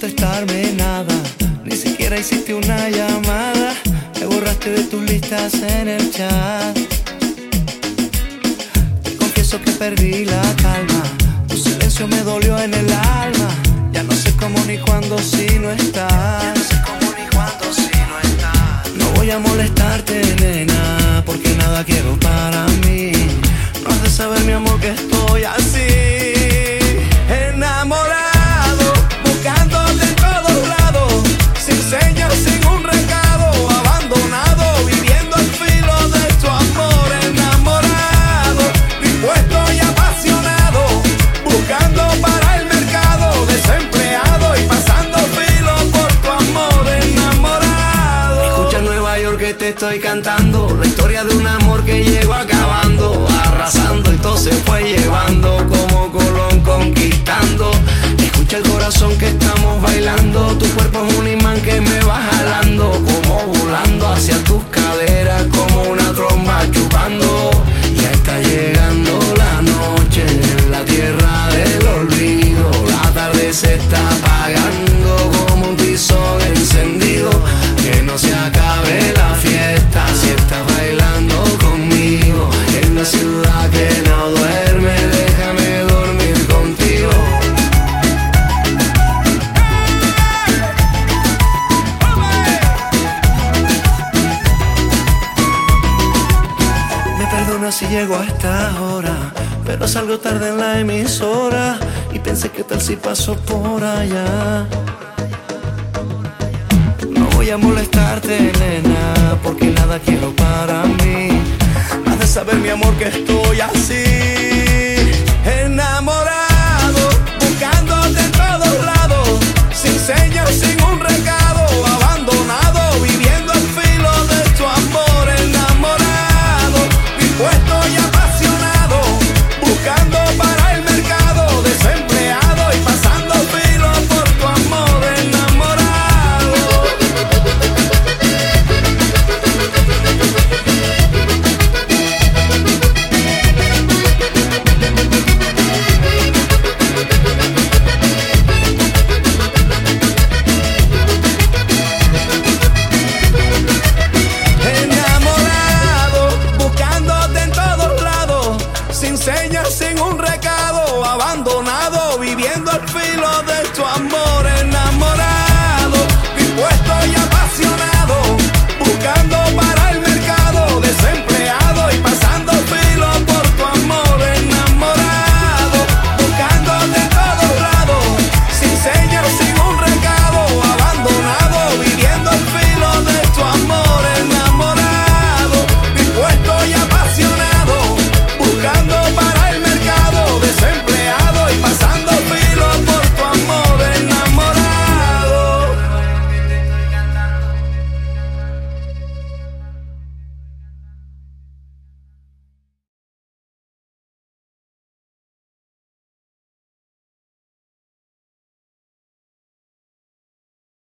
contarme nada, ni siquiera hiciste una llamada, me borraste de tus listas en el chat. Te confieso que perdí la calma, tu silencio me dolió en el alma, ya no sé cómo ni cuándo si no estás. Estoy cantando, la historia de un si llego a esta hora, pero salgo tarde en la emisora y pensé que tal si paso por allá. No voy a molestarte, nena, porque nada quiero para mí. Has de saber, mi amor, que estoy